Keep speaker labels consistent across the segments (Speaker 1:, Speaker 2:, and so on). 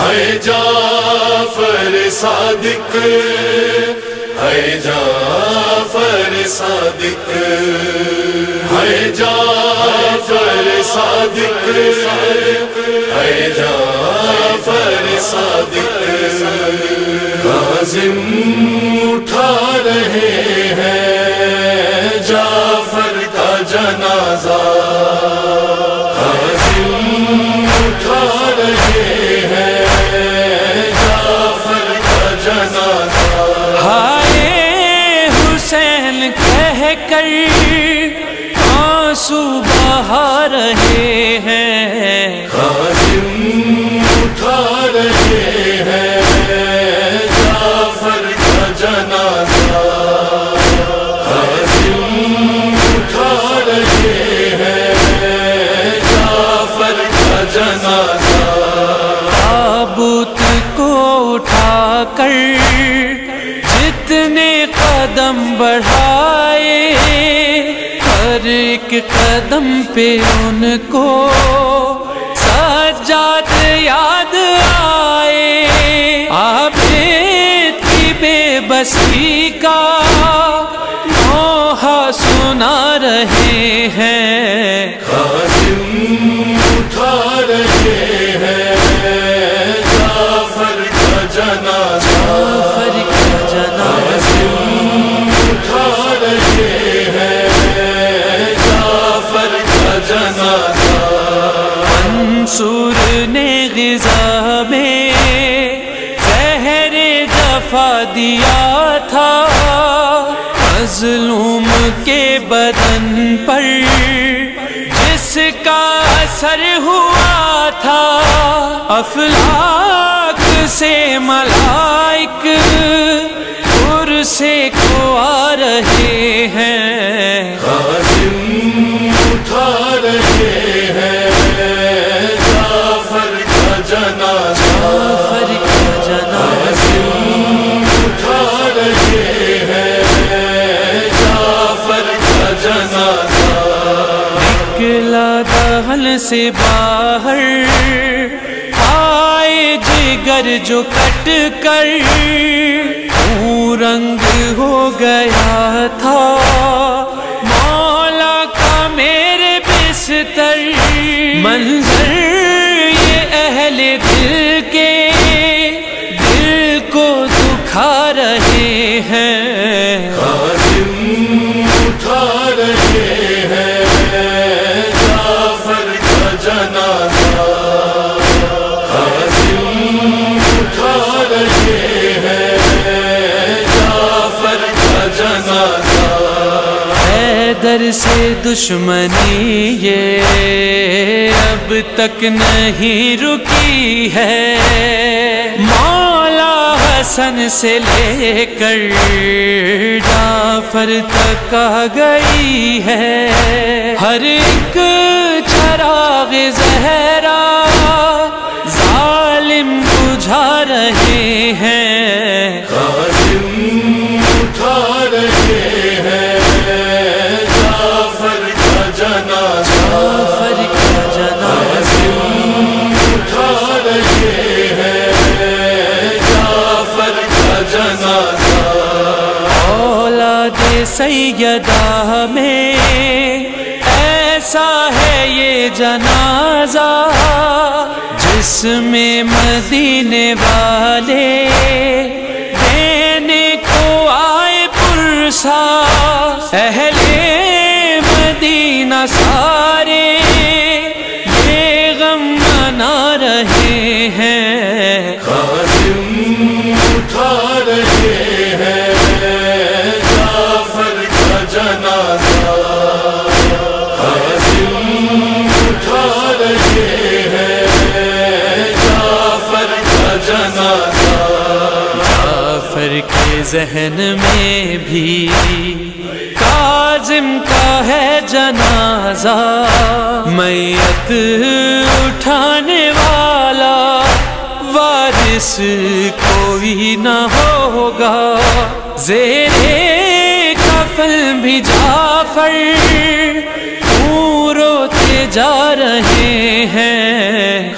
Speaker 1: ہے جعفر صادق ہے جعفر صادق ہے جعفر صادق ہے جعفر صادق۔ کاظم اٹھا
Speaker 2: صبح رہے ہیں۔
Speaker 1: قاسم اٹھا رہے ہیں۔
Speaker 2: ایک قدم پہ ان کو سجاد یاد آئے۔ آپ کی بے بسی کا موہا سنا رہے ہیں۔
Speaker 1: اٹھا رہے ہیں۔ جعفر کا جنازہ
Speaker 2: نے غذا میں زہر دفا دیا تھا۔ مظلوم کے بدن پر جس کا اثر ہوا تھا۔ افلاک سے ملائک سے کو آ رہے دہل سے باہر۔ آئے جگر جو کٹ کر۔ رنگ ہو گیا تھا۔ مولا کا میرے بستر۔ منظر یہ اہل دل کے دل کو دکھا رہے ہیں۔ حیدر سے دشمنی یہ اب تک نہیں رکی ہے۔ مولا حسن سے لے کر جعفر تک آ گئی ہے۔ ہر ایک چراغ زہرا ظالم بجھا رہے ہیں۔ سیدہ میں ایسا ہے یہ جنازہ جس میں مدینے والے دینے کو آئے پرسا، اہل مدینہ سارے یہ غم منا رہے ہیں۔
Speaker 1: اٹھا رہے جنازہ جعفر
Speaker 2: کے ذہن میں بھی کاظم کا ہے جنازہ، میت اٹھانے والا وارث کوئی نہ ہوگا۔ زیر کفل بھی جعفر روتے جا رہے ہیں۔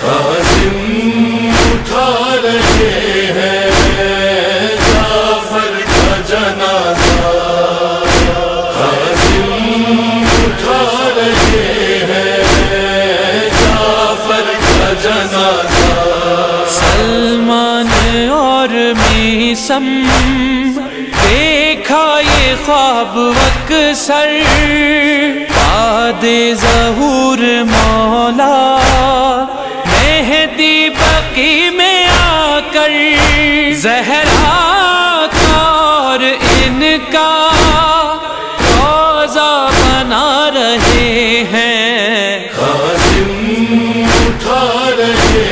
Speaker 2: میسم دیکھا یہ خواب وق سر باد ظہور مولا، مہدی بقی میں آ کر۔ زہرا اور ان کا روزہ بنا رہے ہیں۔
Speaker 1: قاسم اٹھا رہے